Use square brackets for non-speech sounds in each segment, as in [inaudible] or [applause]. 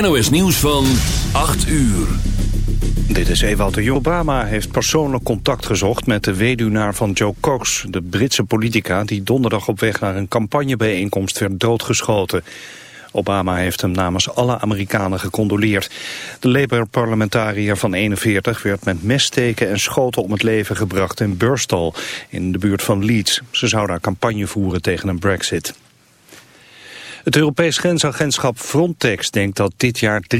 NOS Nieuws van 8 uur. Dit is Ewald de Obama heeft persoonlijk contact gezocht met de weduwnaar van Joe Cox, de Britse politica die donderdag op weg naar een campagnebijeenkomst werd doodgeschoten. Obama heeft hem namens alle Amerikanen gecondoleerd. De Labour-parlementariër van 41 werd met messteken en schoten om het leven gebracht in Burstall, in de buurt van Leeds. Ze zou daar campagne voeren tegen een brexit. Het Europees grensagentschap Frontex denkt dat dit jaar 300.000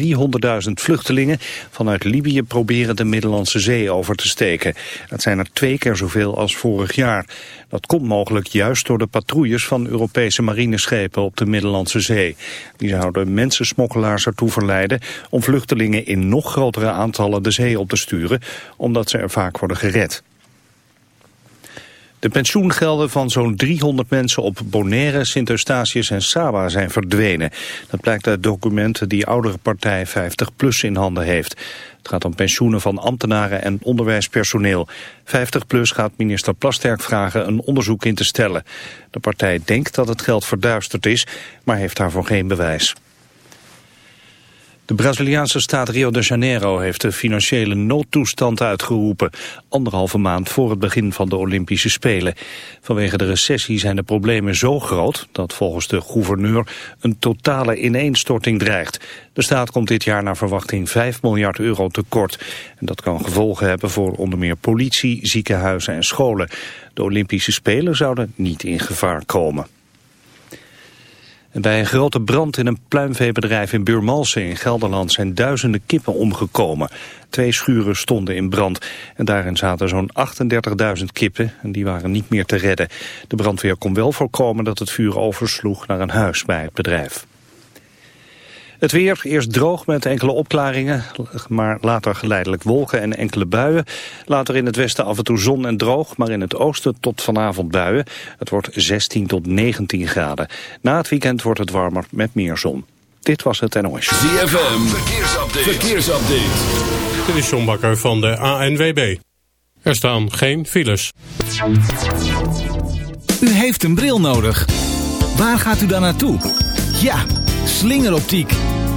vluchtelingen vanuit Libië proberen de Middellandse Zee over te steken. Dat zijn er twee keer zoveel als vorig jaar. Dat komt mogelijk juist door de patrouilles van Europese marineschepen op de Middellandse Zee. Die zouden mensensmokkelaars ertoe verleiden om vluchtelingen in nog grotere aantallen de zee op te sturen, omdat ze er vaak worden gered. De pensioengelden van zo'n 300 mensen op Bonaire, Sint-Eustatius en Saba zijn verdwenen. Dat blijkt uit documenten die oudere partij 50PLUS in handen heeft. Het gaat om pensioenen van ambtenaren en onderwijspersoneel. 50PLUS gaat minister Plasterk vragen een onderzoek in te stellen. De partij denkt dat het geld verduisterd is, maar heeft daarvoor geen bewijs. De Braziliaanse staat Rio de Janeiro heeft de financiële noodtoestand uitgeroepen. Anderhalve maand voor het begin van de Olympische Spelen. Vanwege de recessie zijn de problemen zo groot dat volgens de gouverneur een totale ineenstorting dreigt. De staat komt dit jaar naar verwachting 5 miljard euro tekort. En dat kan gevolgen hebben voor onder meer politie, ziekenhuizen en scholen. De Olympische Spelen zouden niet in gevaar komen. Bij een grote brand in een pluimveebedrijf in Buurmalsen in Gelderland zijn duizenden kippen omgekomen. Twee schuren stonden in brand en daarin zaten zo'n 38.000 kippen en die waren niet meer te redden. De brandweer kon wel voorkomen dat het vuur oversloeg naar een huis bij het bedrijf. Het weer, eerst droog met enkele opklaringen, maar later geleidelijk wolken en enkele buien. Later in het westen af en toe zon en droog, maar in het oosten tot vanavond buien. Het wordt 16 tot 19 graden. Na het weekend wordt het warmer met meer zon. Dit was het NOS. ZFM, verkeersupdate. verkeersupdate. Dit is John Bakker van de ANWB. Er staan geen files. U heeft een bril nodig. Waar gaat u dan naartoe? Ja, slingeroptiek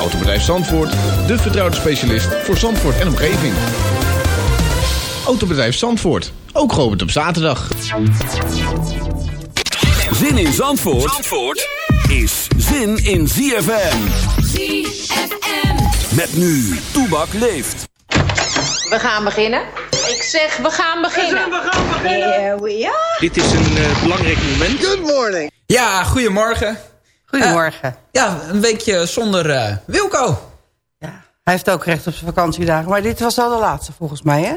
Autobedrijf Zandvoort, de vertrouwde specialist voor Zandvoort en omgeving. Autobedrijf Zandvoort, ook geopend op zaterdag. Zin in Zandvoort, Zandvoort is zin in ZFM. ZFM. Met nu, Toebak leeft. We gaan beginnen. Ik zeg, we gaan beginnen. We gaan beginnen. Here we are. Dit is een uh, belangrijk moment. Good morning. Ja, goedemorgen. Goedemorgen. Uh, ja, een weekje zonder uh, Wilco. Ja, hij heeft ook recht op zijn vakantiedagen. Maar dit was al de laatste volgens mij, hè?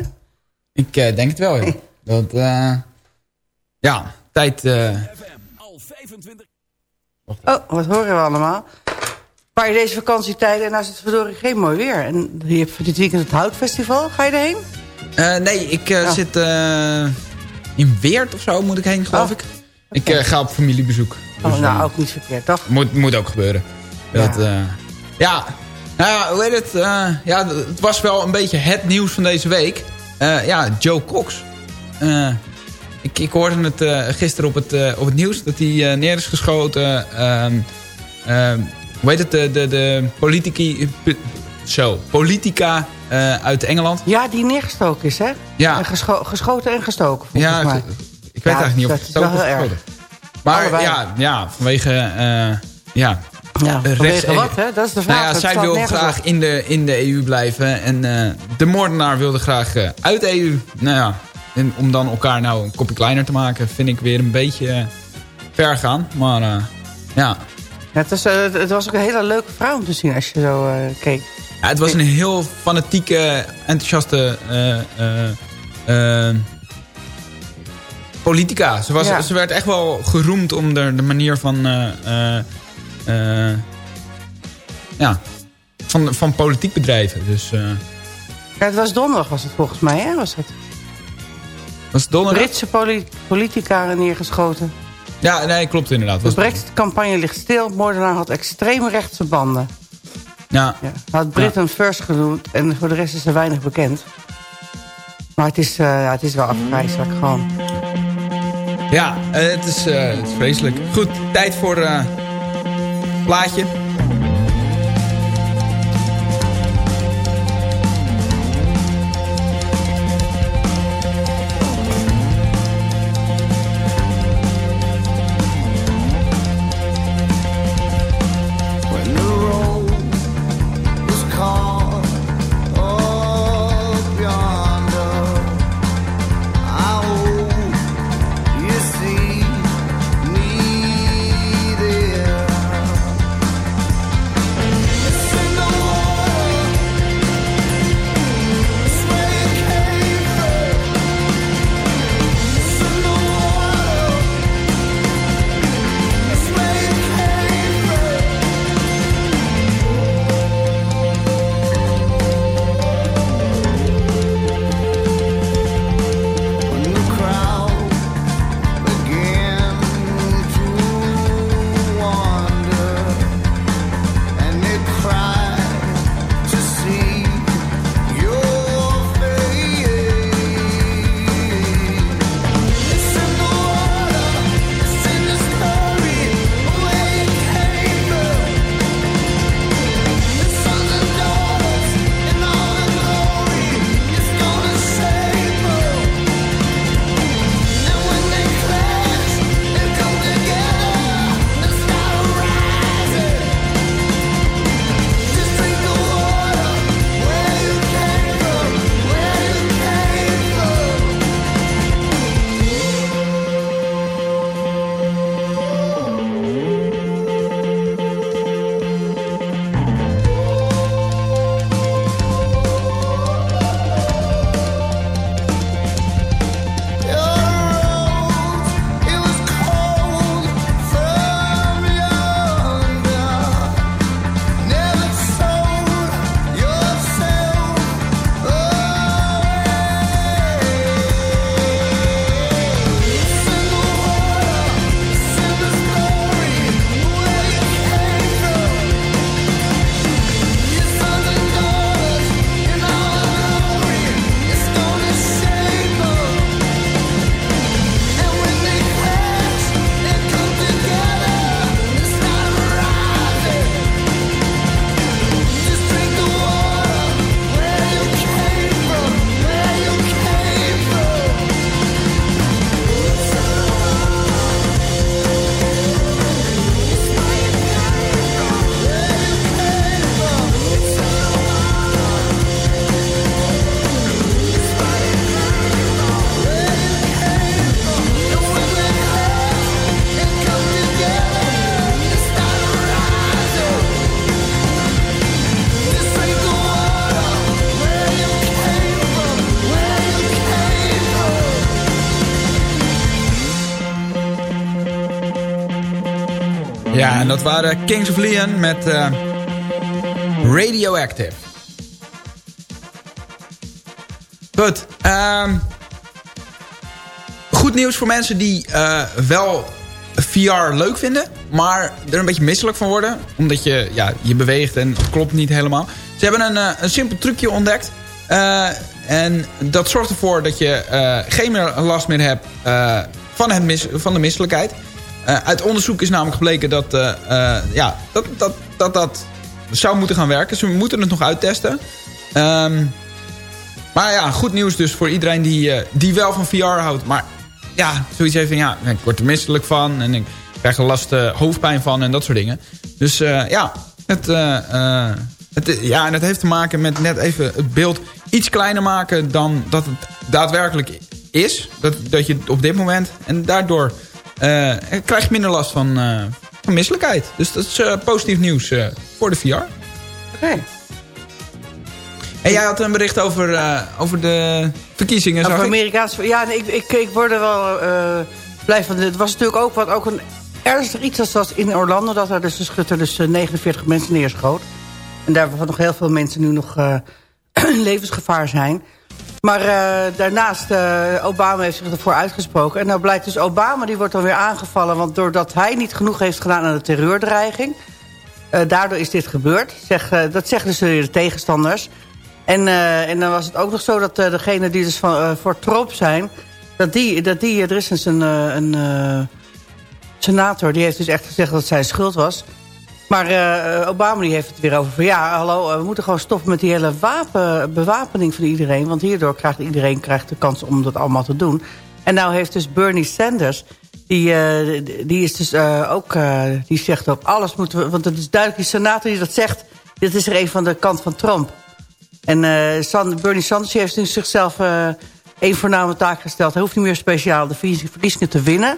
Ik denk het wel, ja. [laughs] Dat, ja, tijd... Al 25... Oh, wat horen we allemaal? Waar je deze vakantietijden en nou is het verdorie geen mooi weer. En je hebt dit weekend het Houtfestival. Ga je erheen? Uh, nee, ik uh, oh. zit uh, in Weert of zo moet ik heen, geloof oh. ik. Ik ga op familiebezoek. Oh, dus, nou, ook niet verkeerd, toch? Moet, moet ook gebeuren. Ja. Dat, ja, nou ja, hoe heet het? ja, het was wel een beetje het nieuws van deze week. ja, Joe Cox. ik, ik hoorde het gisteren op het, op het nieuws dat hij neer is geschoten... Ehm, hoe heet het, de, de, de politici, zo, politica eh, uit Engeland. Ja, die neergestoken is, hè? Ja. En gescho- geschoten en gestoken, volgens Ja, mij. ik, ik weet Ja, eigenlijk niet of het zo is heel erg. geschoten. Maar Allebei. ja, ja, vanwege... eh, ja, Ja, rechts- vanwege wat, hè? Dat is de vraag. Nou ja, zij wil graag op. in de, in de EU blijven. En eh, de moordenaar wilde graag eh, uit de EU. Nou ja, en om dan elkaar nou een kopje kleiner te maken... vind ik weer een beetje eh, ver gaan. Maar eh, ja. Ja, het, is, eh, het- was ook een hele leuke vrouw om te zien als je zo eh, keek. ja, het was een heel fanatieke, enthousiaste... politica. Ze, was, Ja. ze werd echt wel geroemd om de, de manier van... eh, eh, eh, ja, van, van politiek bedrijven. Dus... Ja, het was donderdag was het volgens mij, hè? Was het? was het donderdag? Britse poli politica neergeschoten. Ja, nee, klopt inderdaad. De Brexit-campagne ligt stil. Moordenaar had extreem rechtse banden. ja, Ja. Hij had Britain First genoemd en voor de rest is er weinig bekend. Maar het is, ja, het is wel afgrijzelijk gewoon. Ja eh, het, is, eh, het vreselijk. Goed, tijd voor eh plaatje. Ja, en dat waren Kings of Leon met eh, Radioactive. Goed. ehm, goed nieuws voor mensen die eh, wel VR leuk vinden... maar er een beetje misselijk van worden. Omdat je, ja, je beweegt en het klopt niet helemaal. Ze hebben een, eh, een simpel trucje ontdekt. En dat zorgt ervoor dat je geen meer last meer hebt van, het mis, van de misselijkheid. Eh, uit onderzoek is namelijk gebleken dat, eh, eh, ja, dat, dat dat dat zou moeten gaan werken. Ze moeten het nog uittesten. Ehm, maar ja, goed nieuws dus voor iedereen die, die wel van VR houdt. Maar ja, zoiets heeft van ja, ik word er misselijk van. En ik krijg er last hoofdpijn van en dat soort dingen. Dus ja, het, het, ja, en het heeft te maken met net even het beeld iets kleiner maken dan dat het daadwerkelijk is. Dat, dat je op dit moment. En daardoor eh, krijg je minder last van, eh, van misselijkheid. Dus dat is eh, positief nieuws voor de VR. Oké. En jij had een bericht over, over de verkiezingen, Over? Amerikaanse... Ja, nee, ik, ik, ik word er wel blij van. Het was natuurlijk ook, wat, ook een ernstig iets als in Orlando... dat er dus een schutter dus eh, 49 mensen neerschoot. En daarvan nog heel veel mensen nu nog [clears throat] levensgevaar zijn. Maar eh, daarnaast, eh, Obama heeft zich ervoor uitgesproken. En nou blijkt dus Obama, die wordt dan weer aangevallen... want doordat hij niet genoeg heeft gedaan aan de terreurdreiging... eh, daardoor is dit gebeurd. Zeg, dat zeggen dus de tegenstanders... En, en dan was het ook nog zo dat degene die dus van, voor Trump zijn... dat die, dat die er is dus een, senator... die heeft dus echt gezegd dat zijn schuld was. Maar uh, Obama die heeft het weer over van... ja, hallo, we moeten gewoon stoppen met die hele wapen, bewapening van iedereen... want hierdoor krijgt iedereen krijgt de kans om dat allemaal te doen. En nou heeft dus Bernie Sanders... die, die is dus ook... die zegt ook, alles moeten we... want het is duidelijk, die senator die dat zegt... dit is er een van de kant van Trump... En Bernie Sanders heeft nu zichzelf één voorname taak gesteld. Hij hoeft niet meer speciaal de verkiezingen te winnen...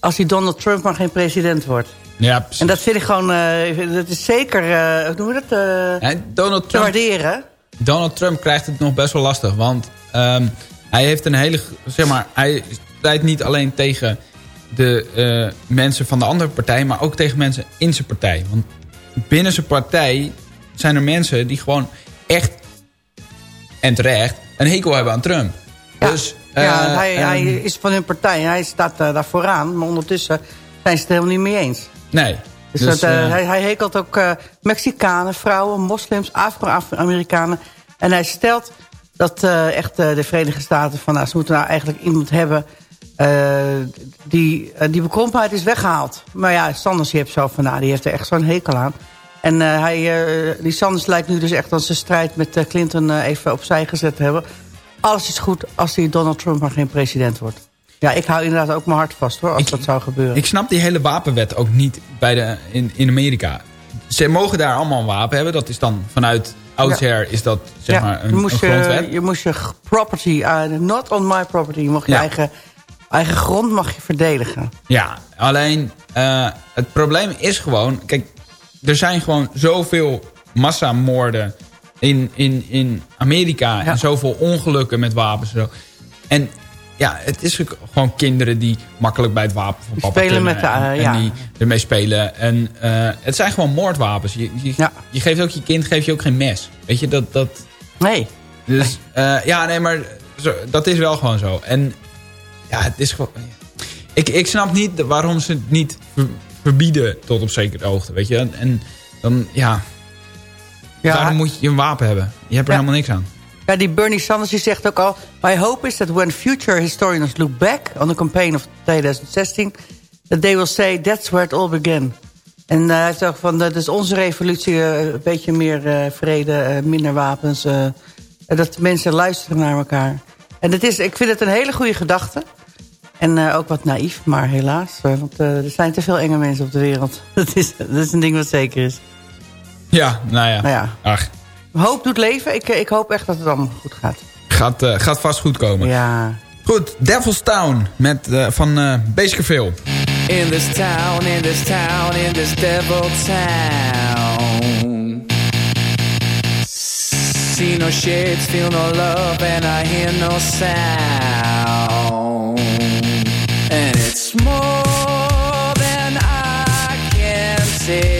als hij Donald Trump maar geen president wordt. Ja, precies. En dat vind ik gewoon... Uh, dat is zeker, hoe noemen we dat? Ja, Donald Trump, te waarderen. Donald Trump krijgt het nog best wel lastig. Want um, hij heeft een hele... Zeg maar, hij strijdt niet alleen tegen de mensen van de andere partij... maar ook tegen mensen in zijn partij. Want binnen zijn partij zijn er mensen die gewoon echt en terecht een hekel hebben aan Trump. Ja, dus, ja uh, hij, hij, is van hun partij. Hij staat uh, daar vooraan. Maar ondertussen zijn ze het helemaal niet mee eens. Nee. Dus, dus dat, uh, hij, hij, hekelt ook Mexicanen, vrouwen, moslims, Afro-Amerikanen. En hij stelt dat echt de Verenigde Staten... van nou, ze moeten nou eigenlijk iemand hebben... die, die bekrompenheid is weggehaald. Maar ja, Sanders heeft zo van... nou, die heeft er echt zo'n hekel aan. En uh, hij, uh, die Sanders lijkt nu dus echt als zijn strijd met uh, Clinton even opzij gezet te hebben. Alles is goed als die Donald Trump maar geen president wordt. Ja, ik hou inderdaad ook mijn hart vast hoor, als ik, dat zou gebeuren. Ik snap die hele wapenwet ook niet bij de, in, in Amerika. Ze mogen daar allemaal een wapen hebben. Dat is dan vanuit oudsher ja. is dat zeg ja, maar een, je moest een grondwet. Je, je moest je property, uh, not on my property. Je mocht je eigen, eigen grond mag je verdedigen. Ja, alleen uh, het probleem is gewoon... Kijk, er zijn gewoon zoveel massamoorden in, in, in Amerika. En zoveel ongelukken met wapens. En, zo. en ja, het is gewoon kinderen die makkelijk bij het wapen van papa spelen met de, uh, en, ja. en die ermee spelen. En uh, het zijn gewoon moordwapens. Je, je, ja. je, geeft ook je kind geef je ook geen mes. Weet je, dat... dat nee. Dus uh, ja, nee, maar zo, dat is wel gewoon zo. En ja, het is gewoon... Ik, ik snap niet waarom ze het niet verbieden tot op zekere hoogte, weet je. En, en dan, ja... ja. Waarom moet je een wapen hebben? Je hebt er helemaal niks aan. Ja, die Bernie Sanders die zegt ook al... My hope is that when future historians look back on the campaign of 2016... that they will say that's where it all began. En uh, hij ook van, dat is onze revolutie, uh, een beetje meer uh, vrede, minder wapens. dat mensen luisteren naar elkaar. En het is, ik vind het een hele goede gedachte. En ook wat naïef, maar helaas. Want er zijn te veel enge mensen op de wereld. [laughs] Dat is, dat is een ding wat zeker is. Ja, nou ja. Nou ja. Ach. Hoop doet leven. Ik, ik hoop echt dat het allemaal goed gaat. Gaat, uh, gaat vast goed komen. Ja. Goed, Devil's Town met, van uh, Baskerville. In this town, in this town, in this devil town. See no shades, feel no love, and I hear no sound. And it's more than I can say.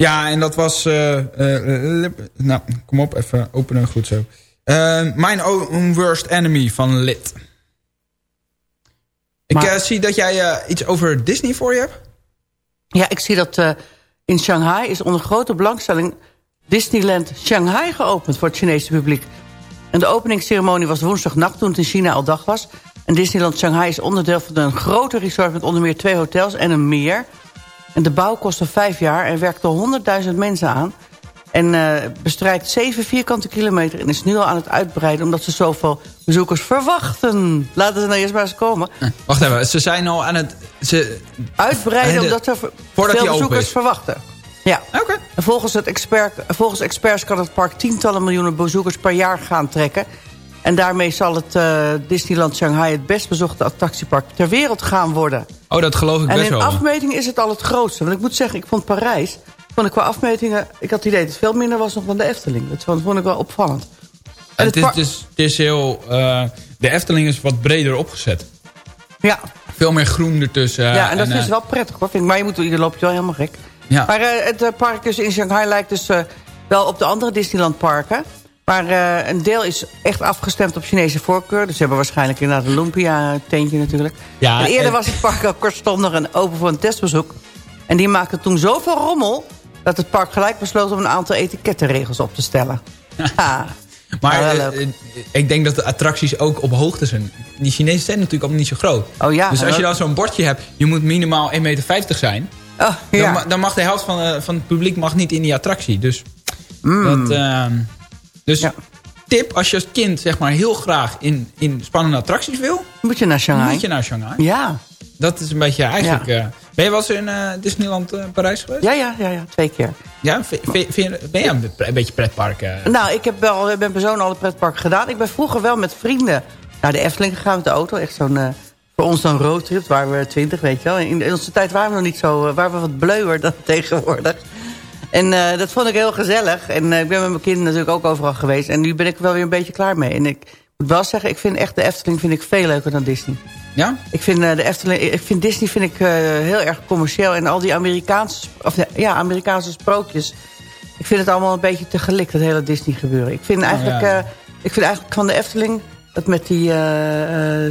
Ja, en dat was... eh, eh, lip- nou, kom op, even openen. Goed zo. Eh, Mijn Own Worst Enemy van Lid. Ik Maar- eh, zie dat jij eh, iets over Disney voor je hebt. Ja, ik zie dat eh, in Shanghai is onder grote belangstelling... Disneyland Shanghai geopend voor het Chinese publiek. En de openingsceremonie was woensdagnacht toen het in China al dag was. En Disneyland Shanghai is onderdeel van een grote resort... met onder meer twee hotels en een meer. En de bouw kostte vijf jaar en werkte 100.000 mensen aan. En eh, bestrijkt 7 vierkante kilometer en is nu al aan het uitbreiden... omdat ze zoveel bezoekers verwachten. Laten ze nou eerst maar eens komen. Wacht even, ze zijn al aan het... Ze, Uitbreiden de- omdat voordat veel bezoekers verwachten. Ja. En volgens, het expert, volgens experts kan het park tientallen miljoenen bezoekers per jaar gaan trekken. En daarmee zal het eh, Disneyland Shanghai het best bezochte attractiepark ter wereld gaan worden. Oh, dat geloof ik en best in wel. afmetingen is het al het grootste. Want ik moet zeggen, ik vond Parijs, vond ik qua afmetingen, ik had het idee dat het veel minder was nog dan de Efteling. Dat vond, vond ik wel opvallend. En het, het is, dus, het is heel... eh, de Efteling is wat breder opgezet. Ja. Veel meer groen ertussen. Ja, en dat eh, is wel prettig hoor. Vind ik. Maar je moet, je wel helemaal gek. Ja. Maar eh, het eh, park dus in Shanghai lijkt dus eh, wel op de andere Disneyland parken. Maar eh, een deel is echt afgestemd op Chinese voorkeur. Dus ze hebben waarschijnlijk inderdaad een Lumpia-tentje natuurlijk. Ja, en eerder en- was het park al kortstondig en open voor een testbezoek. En die maakte toen zoveel rommel... dat het park gelijk besloot om een aantal etikettenregels op te stellen. [laughs] Ha. Maar Ja, eh, eh, ik denk dat de attracties ook op hoogte zijn. Die Chinezen zijn natuurlijk allemaal niet zo groot. Oh ja. dus als je dan zo'n bordje hebt, je moet minimaal 1,50 meter zijn. Oh, ja. Dan, dan mag de helft van, van het publiek mag niet in die attractie. Dus, Mm. dat, ehm, dus tip, als je als kind zeg maar heel graag in, in spannende attracties wil... Moet je naar Shanghai. Moet je naar Shanghai. Ja. Dat is een beetje eigenlijk Ja. eh, Ben je wel eens in eh, Disneyland eh, Parijs geweest? Ja, ja, ja, ja, twee keer. Ja, vind, je- ben je een, een beetje pretpark? Nou, ik heb wel, ik ben persoonlijk al een pretpark gedaan. Ik ben vroeger wel met vrienden naar de Efteling gegaan met de auto. Echt zo'n, voor ons dan roadtrip, waren we twintig, weet je wel. In, onze tijd waren we nog niet zo, waren we wat bleuwer dan [laughs] tegenwoordig. En eh, dat vond ik heel gezellig. En eh, ik ben met mijn kinderen natuurlijk ook overal geweest. En nu ben ik wel weer een beetje klaar mee. En ik moet wel zeggen, ik vind echt de Efteling vind ik veel leuker dan Disney. Ja? Ik vind, eh, de Efteling, ik vind Disney vind ik, heel erg commercieel. En al die Amerikaanse, of, ja, Amerikaanse sprookjes. Ik vind het allemaal een beetje te gelikt, het hele Disney gebeuren. Ik vind eigenlijk, Oh, ja. eh, ik vind eigenlijk van de Efteling... dat met die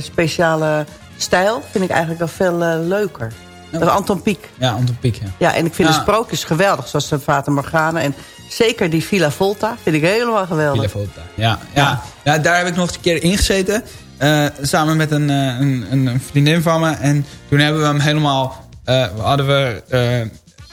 speciale stijl vind ik eigenlijk wel veel leuker. Dat is Anton Pieck. Ja, Anton Pieck, ja. Ja, en ik vind Ja. de sprookjes geweldig. Zoals de Fata Morgana. En zeker die Villa Volta vind ik helemaal geweldig. Villa Volta. Ja, ja. ja, daar heb ik nog eens een keer ingezeten. eh, samen met een, eh, een, een, een vriendin van me. En toen hebben we hem helemaal... eh, hadden we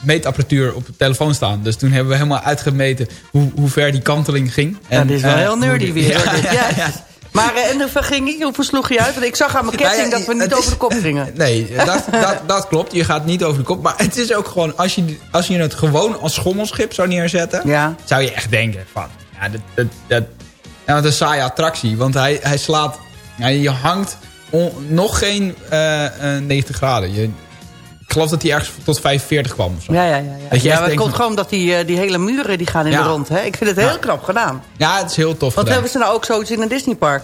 meetapparatuur op de telefoon staan. Dus toen hebben we helemaal uitgemeten hoe, hoe ver die kanteling ging. Dit is wel heel nerdy weer. [laughs] Ja, Ja. Maar eh, en hoeveel ging ik? Hoeveel sloeg je uit? Want ik zag aan mijn ketting Nou ja, dat we niet over is- de kop gingen. Nee, dat, dat, dat klopt. Je gaat niet over de kop. Maar het is ook gewoon... Als je, als je het gewoon als schommelschip zou neerzetten... Ja. zou je echt denken van... Ja, dat, dat, wat een saaie attractie. Want hij, hij slaat... Ja, je hangt on- nog geen eh, eh, 90 graden. Je, ik geloof dat hij ergens tot 45 kwam. Of zo. Ja, ja, ja. ja. Dat je ja echt maar het komt gewoon omdat die, eh, die hele muren die gaan in Ja. de rond. Hè? Ik vind het heel Ja. knap gedaan. Ja, het is heel tof Want gedaan. hebben ze nou ook zoiets in een Disneypark?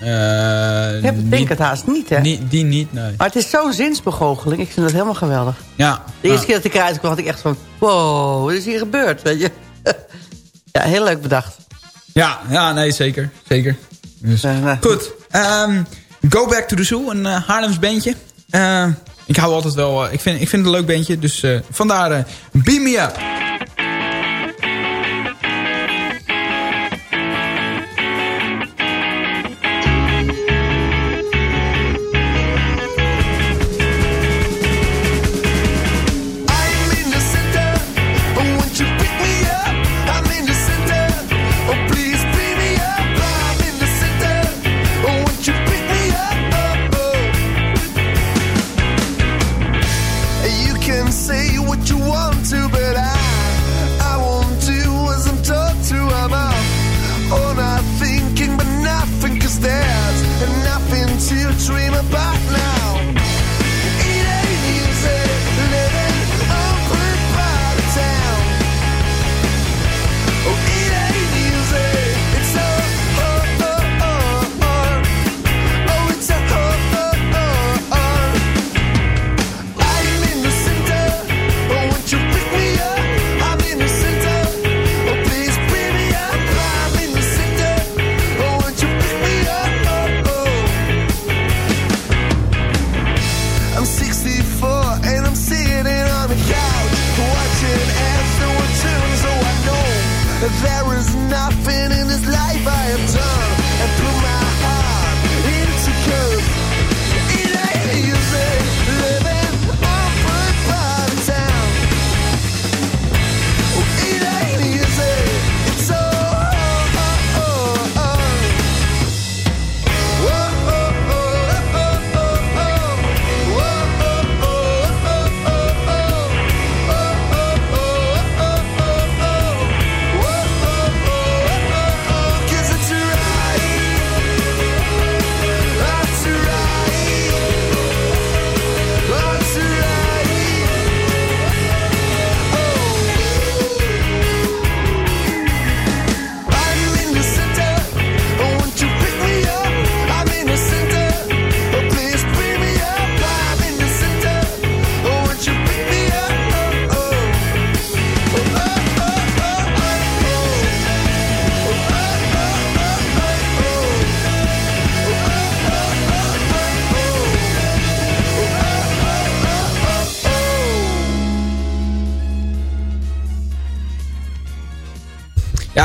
Eh, Ik heb, niet- denk het haast niet, hè? niet- die niet, nee. Maar het is zo'n zinsbegoocheling. Ik vind dat helemaal geweldig. Ja. De eerste ja. keer dat ik eruit kwam, had ik echt van... Wow, wat is hier gebeurd? Weet je? [laughs] ja, heel leuk bedacht. Ja, ja, nee, zeker. Zeker. Dus, nou. goed. ehm, Go Back to the Zoo, een eh, Haarlems bandje. Ik hou altijd wel... eh, ik, vind, ik vind het een leuk bandje, dus eh, vandaar eh Beam Me Up. There is nothing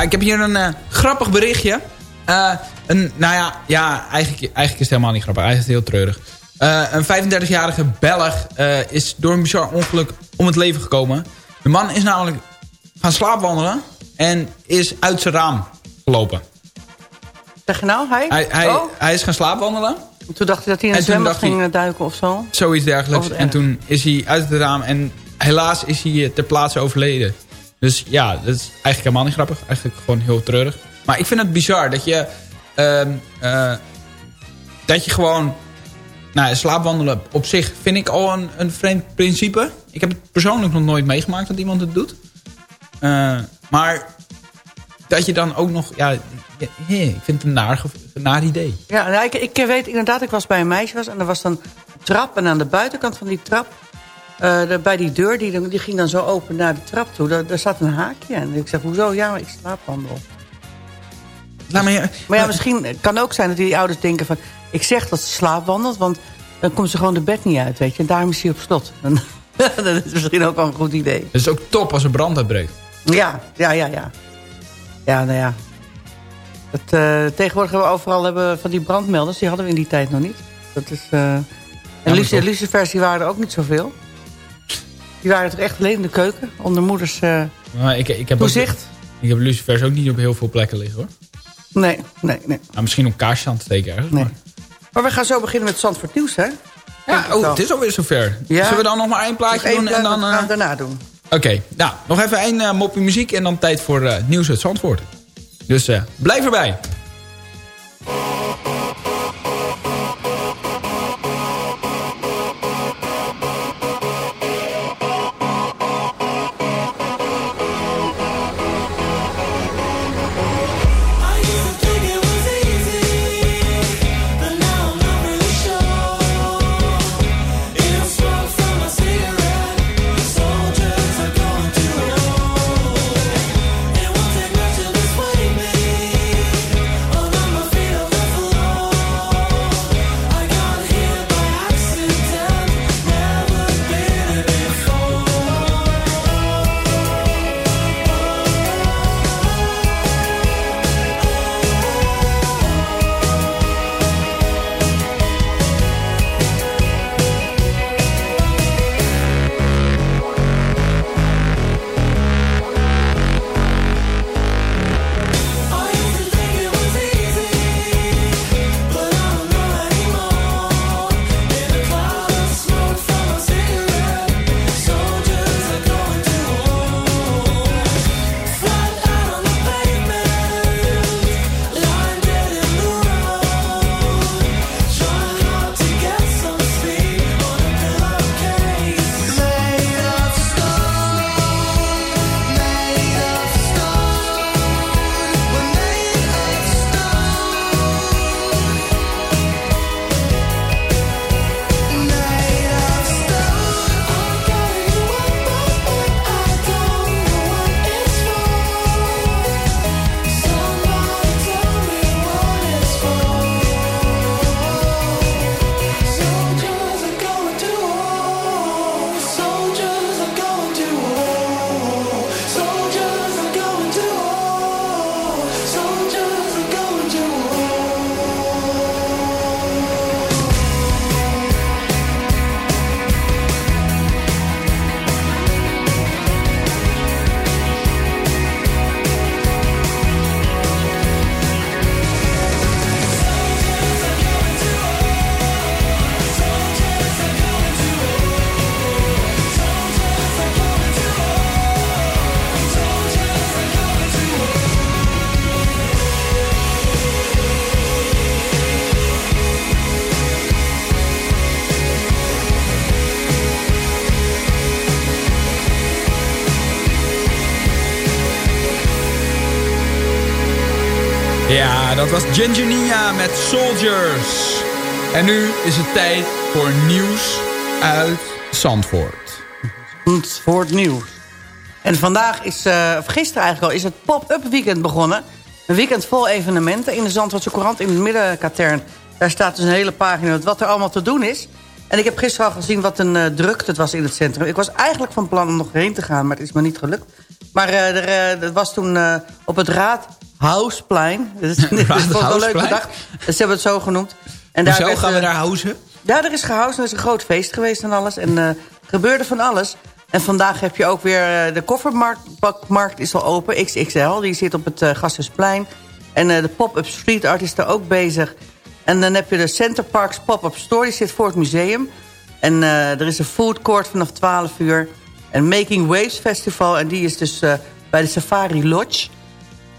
ik heb hier een eh, grappig berichtje. Eh, een, nou ja, ja eigenlijk, eigenlijk is het helemaal niet grappig. Eigenlijk is het heel treurig. Eh, een 35-jarige Belg is door een bizar ongeluk om het leven gekomen. De man is namelijk gaan slaapwandelen en is uit zijn raam gelopen. Zeg je nou, hij? Hij, hij, oh, hij is gaan slaapwandelen Toen dacht hij dat hij in En een zwembad hij- ging duiken of zo. Zoiets dergelijks. En toen is hij uit het raam en helaas is hij ter plaatse overleden. Dus ja, dat is eigenlijk helemaal niet grappig. Eigenlijk gewoon heel treurig. Maar ik vind het bizar dat je... ehm, eh, dat je gewoon... Nou, slaapwandelen op zich vind ik al een, een vreemd principe. Ik heb het persoonlijk nog nooit meegemaakt dat iemand het doet. Eh, maar dat je dan ook nog... Ja, ik vind het een naar, naar idee. Ja, nou, ik, ik weet inderdaad, ik was bij een meisje was, en er was dan een trap. En aan de buitenkant van die trap, eh, de- bij die deur, die, die ging dan zo open naar de trap toe. Daar, daar zat een haakje. En ik zeg, hoezo? Ja, maar ik slaapwandel. Laat me, Maar ja, misschien het kan ook zijn dat die ouders denken van... ik zeg dat ze slaapwandelt, want dan komt ze gewoon de bed niet uit, weet je. En daarom is hij op slot. Dan, [laughs] dat is misschien ook wel een goed idee. Het is ook top als er brand uitbreekt. Ja, ja, ja, ja. Ja, nou ja. Het, eh, tegenwoordig hebben we overal hebben we van die brandmelders. Die hadden we in die tijd nog niet. Dat is... eh en maar toch. lucifers, die waren er ook niet zoveel. Die waren toch echt alleen in de keuken. Onder moeders eh, Maar ik, ik heb toezicht. Ook, ik heb lucifers ook niet op heel veel plekken liggen hoor. Nee, nee, nee. Nou, misschien om kaarsjes aan te steken ergens. Nee. Maar... Maar we gaan zo beginnen met Zandvoort Nieuws, hè? Ja, oh, het is alweer zover. Ja. Zullen we dan nog maar één plaatje doen? En plaat, dan, we eh, gaan we daarna doen. Oké, nou, nog even één eh, mopje muziek en dan tijd voor eh, nieuws uit Zandvoort. Dus eh, blijf erbij. Dat was Ginger Nia met Soldiers. En nu is het tijd voor nieuws uit Zandvoort. Zandvoort Nieuws. En vandaag is, eh, of gisteren eigenlijk al, is het pop-up weekend begonnen. Een weekend vol evenementen in de Zandvoortse Courant in het middenkatern. Daar staat dus een hele pagina met wat er allemaal te doen is. En ik heb gisteren al gezien wat een uh, drukte het was in het centrum. Ik was eigenlijk van plan om nog heen te gaan, maar het is me niet gelukt. Maar uh, er, was toen op het Raadhuisplein. Dat is, [laughs] dat is wel leuk bedacht. Dus ze hebben het zo genoemd. En daar gaan we daar housen? Ja, er is gehouden. Er is een groot feest geweest en alles. En er gebeurde van alles. En vandaag heb je ook weer... de koffermarkt is al open, XXL. Die zit op het uh, Gasthuisplein. En uh, de pop-up street art is er ook bezig. En dan heb je de Center Parks Pop-Up Store. Die zit voor het museum. En eh, er is een food court vanaf 12 uur. En Making Waves Festival. En die is dus eh, bij de Safari Lodge.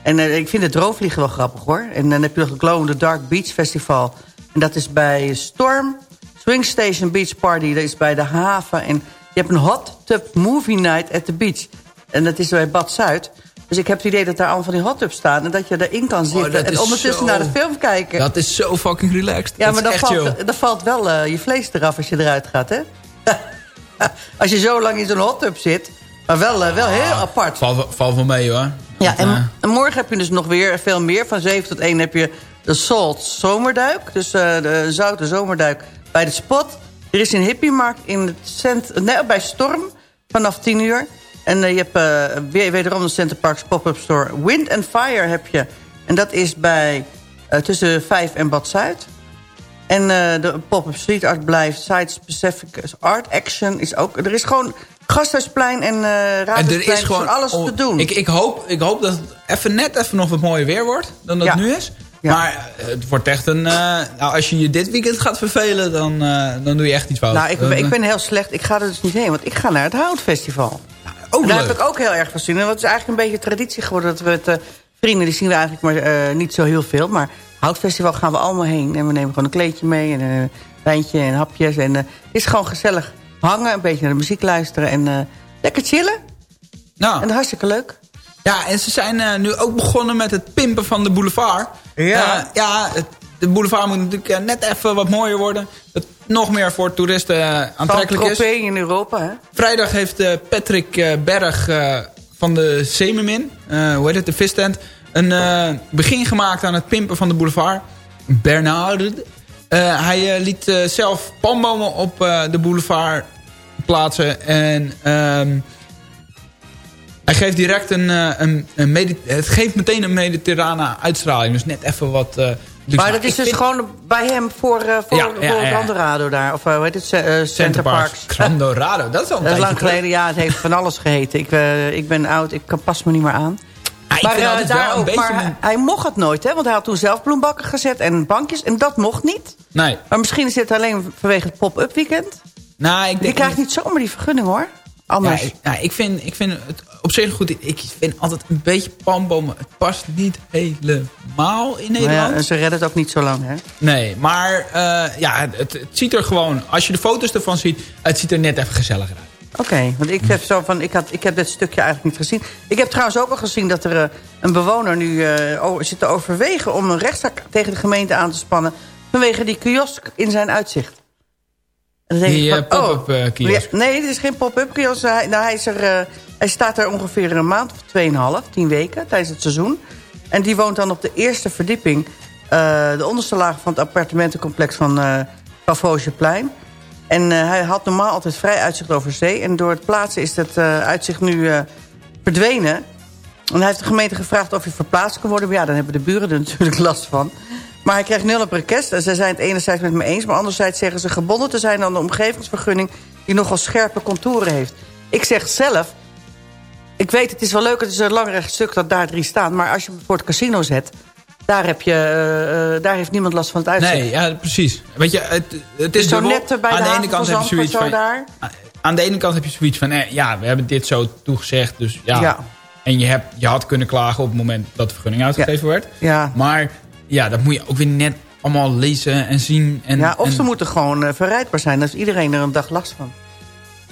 En eh, ik vind het droomvliegen wel grappig hoor. En dan heb je nog het Glow in the Dark Beach Festival. En dat is bij Storm. Swing Station Beach Party. Dat is bij de haven. En je hebt een hot tub movie night at the beach. En dat is bij Bad Zuid. Dus ik heb het idee dat daar allemaal van die hot tubs staan. En dat je erin kan zitten. Oh, dat en ondertussen zo- naar de film kijken. Dat is zo fucking relaxed. Ja, Dat maar dan valt, dan valt wel eh, je vlees eraf als je eruit gaat, hè? [laughs] als je zo lang in zo'n hot tub zit. Maar wel, eh, wel heel apart. Val, val van mee hoor. Ja, eh, en, en morgen heb je dus nog weer veel meer. Van 7 tot 1 heb je de Salt Zomerduik. Dus eh, de zoute zomerduik bij de spot. Er is een hippiemarkt in het cent nee, bij Storm vanaf 10 uur. En eh, je hebt weer, wederom de Center Parks Pop-Up Store. Wind and Fire heb je. En dat is bij tussen 5 en Bad Zuid. En eh, de pop-up street art blijft. Site Specific Art Action is ook... Er is gewoon Gasthuisplein en uh, en Raadhuisplein. er is gewoon alles te doen. Ik, ik, hoop, ik hoop dat het even net even nog wat mooier weer wordt dan dat Ja. het nu is. Maar eh, het wordt echt een... nou, als je je dit weekend gaat vervelen, dan, dan doe je echt iets fout. Nou, ik, ik ben heel slecht. Ik ga er dus niet heen, want ik ga naar het Houtfestival. ook En daar leuk. heb ik ook heel erg van zin in. Want het is eigenlijk een beetje traditie geworden. Dat we het, vrienden, die zien we eigenlijk maar niet zo heel veel. Maar Houtfestival gaan we allemaal heen. En we nemen gewoon een kleedje mee en een wijntje en hapjes. En eh, het is gewoon gezellig hangen, een beetje naar de muziek luisteren. En eh, lekker chillen. Nou. En hartstikke leuk. Ja, en ze zijn eh, nu ook begonnen met het pimpen van de boulevard. Ja. Ja, het- de boulevard moet natuurlijk net even wat mooier worden. Dat het nog meer voor toeristen aantrekkelijk is. In Europa, hè? Vrijdag heeft eh, Patrick eh, Berg eh, van de Semermin, eh, hoe heet het, de vistent... een eh, begin gemaakt aan het pimpen van de boulevard. Bernard. Eh, hij eh, liet zelf palmbomen op de boulevard plaatsen. En ehm, hij geeft direct een... een, een het geeft meteen een mediterrane uitstraling. Dus net even wat... luxe. Maar dat is dus vind- gewoon bij hem voor, eh voor, Ja, ja, voor ja. Grandorado daar. Of hoe heet het? Eh, Center Parks. Grandorado, dat is al een Dat is lang geleden. Ja, het heeft van alles geheten. Ik, ik ben oud, ik kan- pas me niet meer aan. Ah, maar eh, daar ook, beetje maar een- hij, mocht het nooit, hè? Want hij had toen zelf bloembakken gezet en bankjes. En dat mocht niet. Nee. Maar misschien is dit alleen vanwege het pop-up weekend. Nou, ik Je denk krijgt niet zomaar die vergunning, hoor. Anders. Ja, ik, ja, ik, vind, ik vind het op zich goed. Ik vind altijd een beetje palmbomen. Het past niet helemaal in Maar Nederland. ja, en ze redden het ook niet zo lang, hè? Nee, maar eh, ja, het, het ziet er gewoon... Als je de foto's ervan ziet, het ziet er net even gezelliger uit. Oké, want ik heb, zo van, ik, had, ik heb dit stukje eigenlijk niet gezien. Ik heb trouwens ook al gezien dat er eh, een bewoner nu eh, zit te overwegen... om een rechtszaak tegen de gemeente aan te spannen... vanwege die kiosk in zijn uitzicht. En dan denk Die, eh, pop-up, eh, kiosk. Nee, dit is geen pop-up kiosk. Hij, nou, hij, is er, hij staat er ongeveer een maand of tweeënhalf, tien weken tijdens het seizoen. En die woont dan op de eerste verdieping... de onderste laag van het appartementencomplex van uh. En eh, hij had normaal altijd vrij uitzicht over zee. En door het plaatsen is dat eh, uitzicht nu eh, verdwenen. En hij heeft de gemeente gevraagd of hij verplaatst kan worden. Ja, dan hebben de buren er natuurlijk [laughs] last van. Maar hij krijgt nul op request. En zij zijn het enerzijds met me eens. Maar anderzijds zeggen ze gebonden te zijn aan de omgevingsvergunning... die nogal scherpe contouren heeft. Ik zeg zelf... Ik weet, het is wel leuk, het is een lang recht stuk dat daar drie staan. Maar als je voor het casino zet... Daar, heb je, eh, eh, daar heeft niemand last van het uitzicht. Nee, ja, precies. Weet je, het, het is Zo net bij aan de de ene kant heb je zoiets van... daar. Aan de ene kant heb je zoiets van... Eh, ja, we hebben dit zo toegezegd, dus ja. Ja. En je, hebt, je had kunnen klagen op het moment dat de vergunning uitgegeven werd. Ja. Maar ja, dat moet je ook weer net allemaal lezen en zien. En, ja, of en- ze moeten gewoon eh, verrijdbaar zijn. Daar heeft iedereen er een dag last van.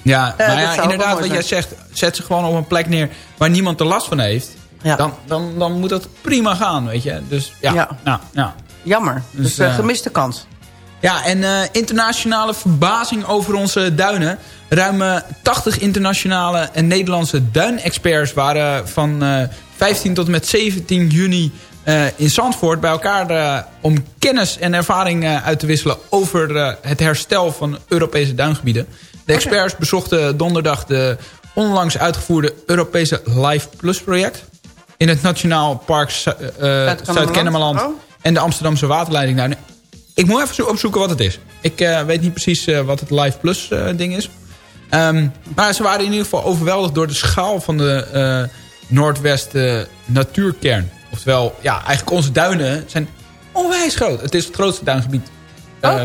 Ja, nou dat ja, inderdaad, wat jij zegt, zet ze gewoon op een plek neer waar niemand er last van heeft. Ja. Dan, dan, dan moet dat prima gaan, weet je. Dus ja, Ja. Nou, ja. Jammer. Dus, Dus, eh, eh, gemiste kans. Ja, en eh, internationale verbazing over onze duinen. Ruim eh, 80 internationale en Nederlandse duinexperts waren van eh, 15 tot en met 17 juni eh, in Zandvoort bij elkaar eh, om kennis en ervaring eh, uit te wisselen over eh, het herstel van Europese duingebieden. De experts bezochten donderdag de onlangs uitgevoerde Europese Life Plus project in het Nationaal Park eh, Zuid-Kennemerland. Oh. en de Amsterdamse waterleidingduinen. Ik moet even zo- opzoeken wat het is. Ik eh, weet niet precies eh, wat het Live Plus ding is. Ehm, maar ze waren in ieder geval overweldigd door de schaal van de Noordwest eh, natuurkern. Oftewel, ja, eigenlijk onze duinen zijn onwijs groot. Het is het grootste duingebied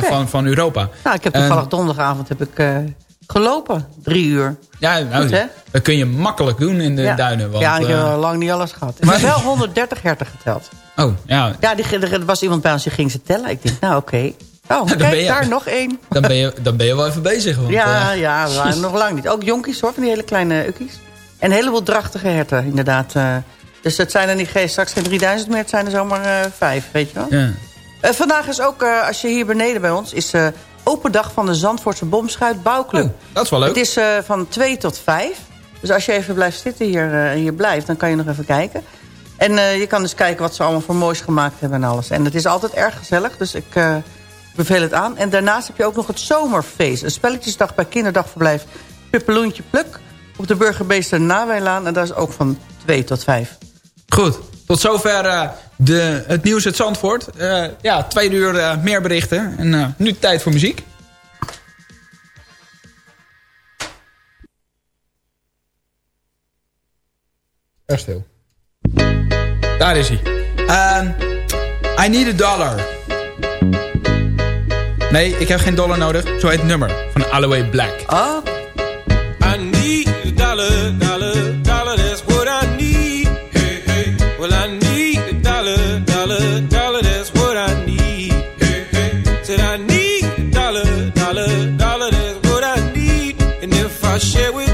van, van Europa. Nou, ik heb toevallig donderdagavond heb ik, gelopen. Drie uur. Ja, nou, Goed, dat kun je makkelijk doen in de ja. duinen. Want, ja, ik heb eh, lang niet alles gehad. Ik heb wel [laughs] 130 herten geteld. oh, ja, Ja, die, er was iemand bij ons die ging ze tellen. Ik denk, nou oké. Oh, [laughs] ben kijk, je- daar nog één. dan, ben je, dan ben je wel even bezig. Want, [laughs] Ja, eh, ja, we waren nog lang niet. Ook jonkies hoor, van die hele kleine ukkies. En een heleboel drachtige herten, inderdaad. eh. dus het zijn er niet geen, straks geen 3000 meer, het zijn er zomaar vijf, weet je wel. ja. Vandaag is ook, als je hier beneden bij ons... is open dag van de Zandvoortse Bomschuit Bouwclub. Oh, dat is wel leuk. Het is eh, van 2 tot 5. Dus als je even blijft zitten hier eh, en hier blijft... dan kan je nog even kijken. En eh, je kan dus kijken wat ze allemaal voor moois gemaakt hebben en alles. En het is altijd erg gezellig, dus ik beveel het aan. En daarnaast heb je ook nog het Zomerfeest. Een spelletjesdag bij kinderdagverblijf Pippeloentje Pluk... op de Burgermeester Nawijlaan. En dat is ook van 2 tot 5. Goed, tot zover eh, de, het nieuws uit Zandvoort. Eh, ja, twee uur eh, meer berichten. En eh, nu tijd voor muziek. Erg stil. Daar is hij. Ehm, I need a dollar. Nee, ik heb geen dollar nodig. Zo heet het nummer van Alloway Black. Oh, I need a dollar, I share with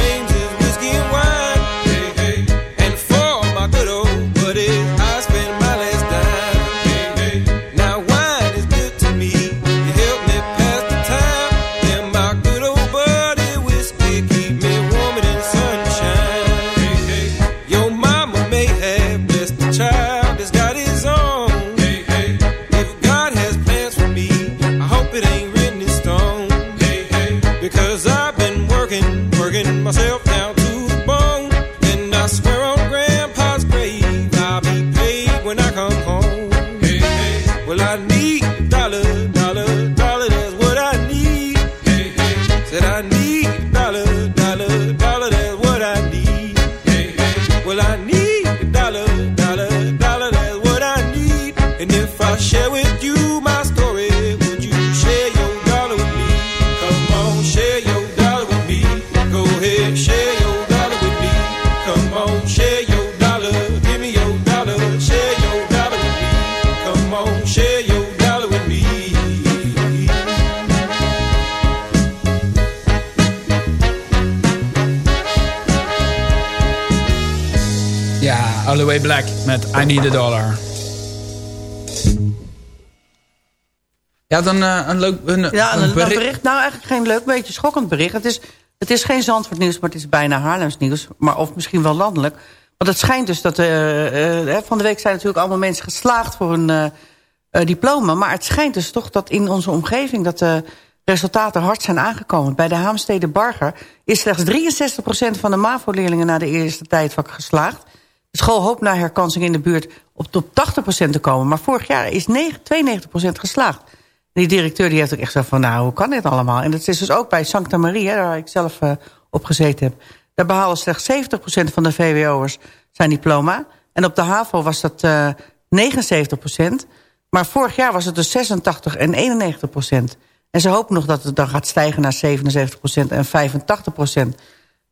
I Need a Dollar. Ja, dan eh, een leuk een, Ja, een, bericht. bericht. Nou, eigenlijk geen leuk, beetje schokkend bericht. Het is, het is geen Zandvoort nieuws, maar het is bijna Haarlems nieuws. Maar, of misschien wel landelijk. Want het schijnt dus dat... eh, eh, van de week zijn natuurlijk allemaal mensen geslaagd voor een diploma. Maar het schijnt dus toch dat in onze omgeving... dat de resultaten hard zijn aangekomen. Bij de Haamstede Barger is slechts 63% van de MAVO-leerlingen... na de eerste tijdvak geslaagd. De school hoopt na herkansing in de buurt op top 80% te komen. Maar vorig jaar is 9 92% geslaagd. Die directeur die heeft ook echt zo van, nou, hoe kan dit allemaal? En dat is dus ook bij Sancta Maria, waar ik zelf eh, op gezeten heb. Daar behalen slechts 70% van de VWO'ers zijn diploma. En op de HAVO was dat eh 79%. Maar vorig jaar was het dus 86 en 91%. En ze hopen nog dat het dan gaat stijgen naar 77% en 85%.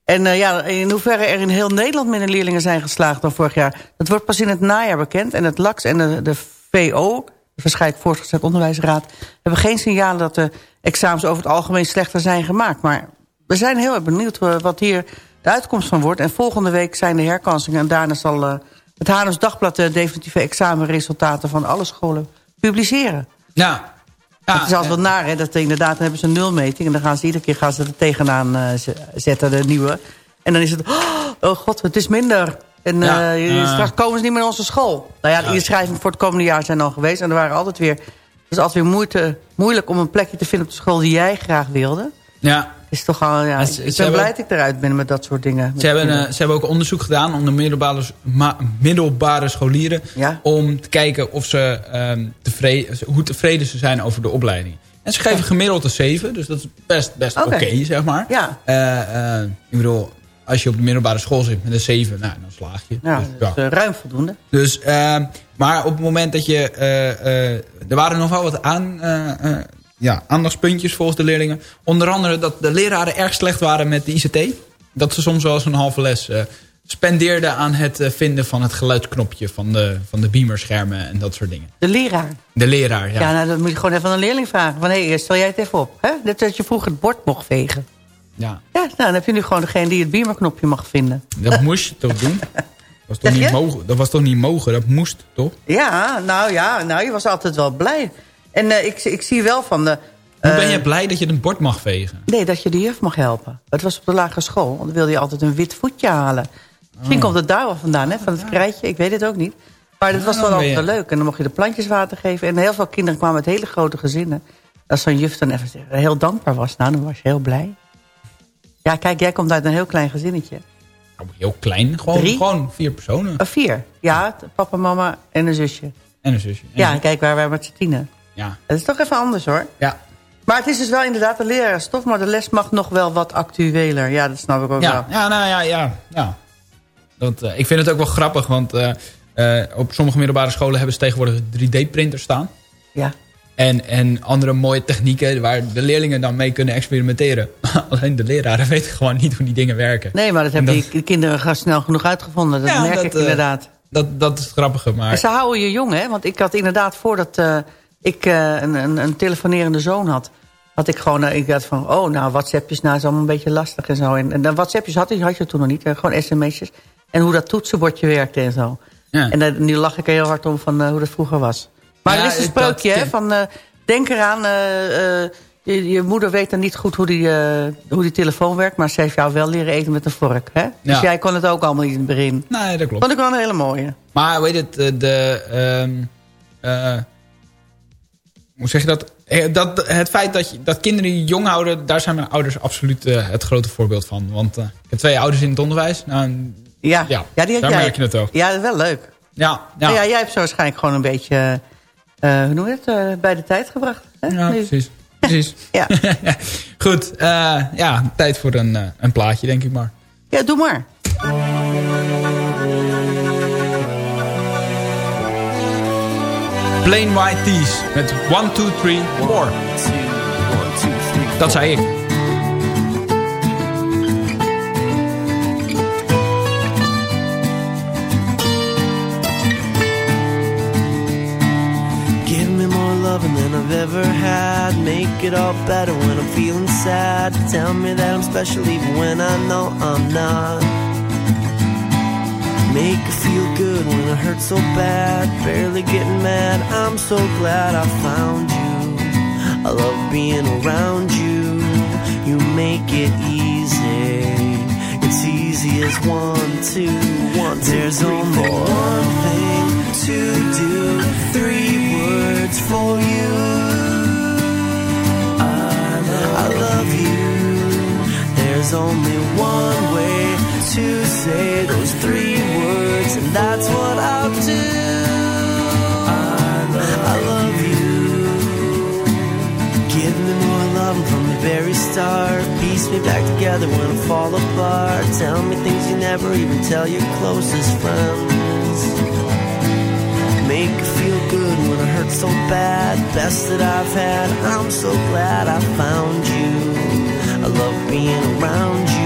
En eh, ja, in hoeverre er in heel Nederland minder leerlingen zijn geslaagd dan vorig jaar... dat wordt pas in het najaar bekend. En het LAX en de, de VO, de Waarschijnlijk Voortgezet Onderwijsraad... hebben geen signalen dat de examens over het algemeen slechter zijn gemaakt. Maar we zijn heel erg benieuwd eh, wat hier de uitkomst van wordt. En volgende week zijn de herkansingen. En daarna zal eh, het Haarlems Dagblad de definitieve examenresultaten van alle scholen publiceren. Ja. Het is altijd wel naar, hè, dat inderdaad dan hebben ze een nulmeting... en dan gaan ze iedere keer gaan ze er tegenaan eh, zetten, de nieuwe. En dan is het, [gasps] oh god, het is minder. En Ja, eh, straks komen ze niet meer in onze school. Nou ja, de inschrijvingen voor het komende jaar zijn al geweest... en er waren altijd weer... Het is altijd weer moeite, moeilijk om een plekje te vinden op de school die jij graag wilde. Ja. Is toch al, ja, ze- ik ben hebben- blij dat ik eruit ben met dat soort dingen. Ze hebben, eh, ze hebben ook onderzoek gedaan onder middelbare, middelbare scholieren. Om te kijken of ze, ehm, tevreden, hoe tevreden ze zijn over de opleiding. En ze geven gemiddeld een 7. Dus dat is best, best oké, zeg maar. Ja. Eh, eh, ik bedoel, als je op de middelbare school zit met een 7, nou, dan slaag je. Ja, Dus, dat is ruim voldoende. dus, ehm, maar op het moment dat je... er waren nog wel wat aan, ja, aandachtspuntjes volgens de leerlingen. Onder andere dat de leraren erg slecht waren met de ICT. Dat ze soms wel eens een halve les eh, spendeerden aan het eh, vinden van het geluidsknopje van de, van de beamerschermen en dat soort dingen. De leraar. De leraar, ja. Ja, nou, dan moet je gewoon even aan een leerling vragen. Van, hé, stel jij het even op. Hè? Net dat je vroeger het bord mocht vegen. Ja. Ja, nou, dan heb je nu gewoon degene die het beamerknopje mag vinden. Dat moest je toch doen? [laughs] Dat was toch, niet mogen, dat was toch niet mogen? Dat moest, toch? Ja, nou ja, nou, je was altijd wel blij. En eh, ik, ik zie wel van de... Hoe ben eh, je blij dat je een bord mag vegen? Nee, dat je de juf mag helpen. Het was op de lagere school. Want dan wilde je altijd een wit voetje halen. Misschien Oh. komt het daar wel vandaan, hè, van het krijtje. Ik weet het ook niet. Maar dat was wel altijd leuk. En dan mocht je de plantjes water geven. En heel veel kinderen kwamen uit hele grote gezinnen. Als zo'n juf dan even heel dankbaar was, nou, dan was je heel blij. Ja, kijk, jij komt uit een heel klein gezinnetje. Nou, heel klein, gewoon, Drie? gewoon vier personen. Oh, vier. Ja, papa, mama en een zusje. En een zusje. En Ja, kijk, waar wij met z'n tienen. Ja. Dat is toch even anders, hoor. Ja. Maar het is dus wel inderdaad de lerarenstof, maar de les mag nog wel wat actueler. Ja, dat snap ik ook wel. Ja, ja, nou ja, ja. ja. Dat, eh, ik vind het ook wel grappig, want eh, eh, op sommige middelbare scholen hebben ze tegenwoordig 3D-printers staan. Ja. En, en andere mooie technieken waar de leerlingen dan mee kunnen experimenteren. [laughs] Alleen de leraren weten gewoon niet hoe die dingen werken. Nee, maar dat hebben die die kinderen snel genoeg uitgevonden. Dat Ja, merk dat, ik inderdaad. Dat, dat is het grappige, maar... En ze houden je jong, hè? Want ik had inderdaad, voordat ik eh, een, een, een telefonerende zoon had... had ik gewoon, eh, ik had van, oh, nou, WhatsAppjes, nou, is allemaal een beetje lastig en zo. En, en dan WhatsAppjes had, je- had je toen nog niet, eh, gewoon sms'jes. En hoe dat toetsenbordje werkte en zo. Ja. En nu lach ik er heel hard om van hoe dat vroeger was. Maar Ja, er is een dat spreukje, hè, van... denk eraan, je, je moeder weet dan niet goed hoe die, hoe die telefoon werkt... maar ze heeft jou wel leren eten met een vork, hè? Dus Ja. jij kon het ook allemaal niet in het begin. Nee, dat klopt. Vond ik wel een hele mooie. Maar weet het, de... ehm, eh, hoe zeg je dat? Eh, dat het feit dat, je, dat kinderen je jong houden... daar zijn mijn ouders absoluut eh, het grote voorbeeld van. Want eh, ik heb twee ouders in het onderwijs. Nou, Ja, ja, ja die daar jij. merk je het ook. Ja, dat is wel leuk. Ja, ja. Ja. ja, jij hebt ze waarschijnlijk gewoon een beetje... hoe noem je het? bij de tijd gebracht. Hè? Ja, precies. [laughs] precies. Ja. [laughs] Goed, ja, tijd voor een, een plaatje, denk ik maar. ja, doe maar. Plain White Tees met 1, 2, 3, 4. Dat zei ik. Ever had. Make it all better when I'm feeling sad. Tell me that I'm special even when I know I'm not. Make you feel good when it hurts so bad. Barely getting mad. I'm so glad I found you. I love being around you. You make it easy. It's easy as one, two, one, two, There's three, only four. one thing to do. Three words for you. I love, I love you. There's only one way to say those three words, and that's what I'll do. I love, you. Give me more love from the very start. Piece me back together when I fall apart. Tell me things you never even tell your closest friends. Make me feel good when I hurt so bad. Best that I've had. I'm so glad I found you. I love being around you.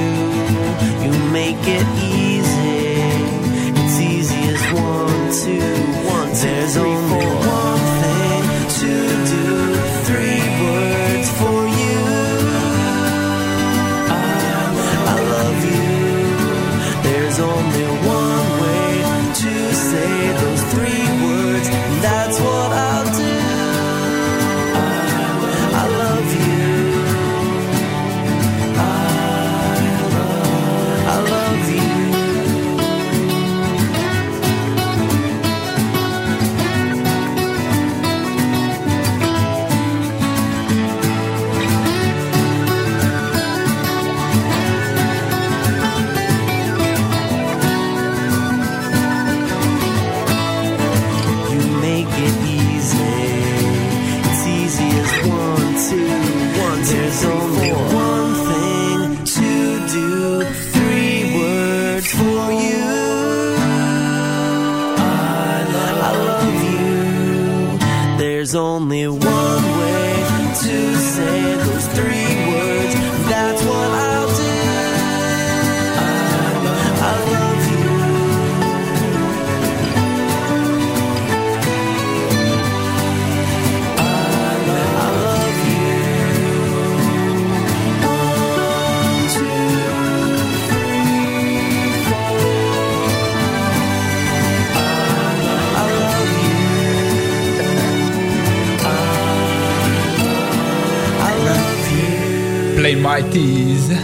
Make it easy. It's easy as one, two, one, two, There's three, Play My Tees.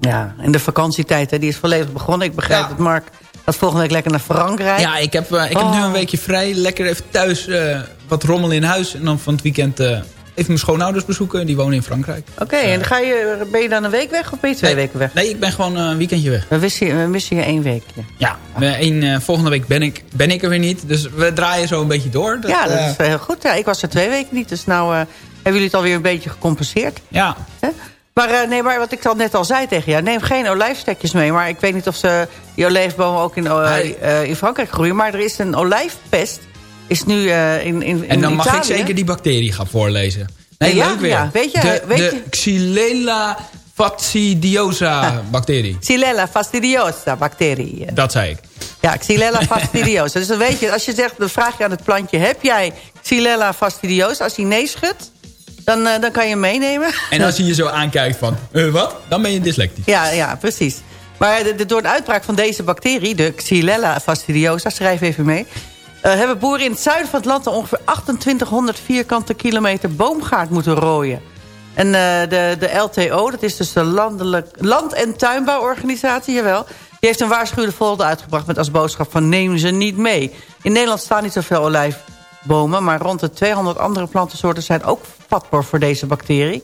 Ja, en de vakantietijd, hè, die is volledig begonnen. Ik begrijp dat Mark gaat volgende week lekker naar Frankrijk. Ja, ik heb, eh, ik heb nu Oh. een weekje vrij. Lekker even thuis eh, wat rommel in huis. En dan van het weekend eh, even mijn schoonouders bezoeken. Die wonen in Frankrijk. Oké, en ga je, ben je dan een week weg of ben je twee Nee, weken weg? Nee, ik ben gewoon een weekendje weg. We missen je, we missen je één weekje. Ja, één, eh, volgende week ben ik, ben ik er weer niet. Dus we draaien zo een beetje door. Dat, ja, dat is heel goed. Ja, ik was er twee weken niet, dus nou hebben jullie het alweer een beetje gecompenseerd. Ja. Maar, eh, nee, maar wat ik al net al zei tegen jou, neem geen olijfstekjes mee. Maar ik weet niet of ze die olijfbomen ook in, eh, eh, in Frankrijk groeien. Maar er is een olijfpest, is nu in, in, in En dan mag ik zeker die bacterie gaan voorlezen. Nee, Ja, leuk weer. ja, weet je- de, weet de je- Xylella fastidiosa bacterie. Xylella fastidiosa bacterie. Dat zei ik. Ja, Xylella fastidiosa. [laughs] dus dan weet je, als je zegt, dan vraag je aan het plantje... heb jij Xylella fastidiosa? Als hij nee schudt, dan, eh, dan kan je meenemen. En als hij je zo aankijkt van, eh, wat? Dan ben je dyslectisch. Ja, ja, precies. Maar de, de- door de uitbraak van deze bacterie, de Xylella fastidiosa, schrijf even mee... eh, hebben boeren in het zuiden van het land ongeveer 2800 vierkante kilometer boomgaard moeten rooien. En de, de LTO, dat is dus de landelijk, Land- en Tuinbouworganisatie, jawel... die heeft een waarschuwende folder uitgebracht met als boodschap van neem ze niet mee. In Nederland staan niet zoveel olijfbomen... maar rond de 200 andere plantensoorten zijn ook vatbaar voor deze bacterie...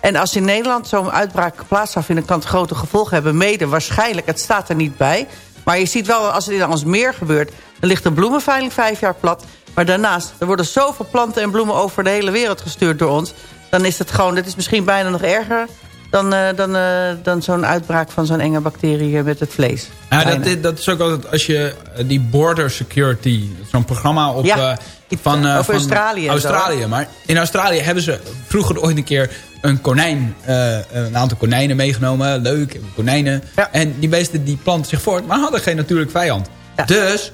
En als in Nederland zo'n uitbraak plaats zou vinden... kan het grote gevolgen hebben. Mede waarschijnlijk, het staat er niet bij. Maar je ziet wel, als het in ons meer gebeurt... dan ligt de bloemenveiling vijf jaar plat. Maar daarnaast, er worden zoveel planten en bloemen... over de hele wereld gestuurd door ons. Dan is het gewoon, dit is misschien bijna nog erger... dan, eh, dan, eh, dan zo'n uitbraak van zo'n enge bacterie eh, met het vlees. Ja, dat, is- dat is ook altijd als je die border security, zo'n programma op, Ja, eh, van, over Australië zo. Australië. Maar in Australië hebben ze vroeger ooit een keer een konijn, een aantal konijnen meegenomen. Leuk, konijnen. En die beesten die planten zich voort, maar hadden geen natuurlijk vijand. Dus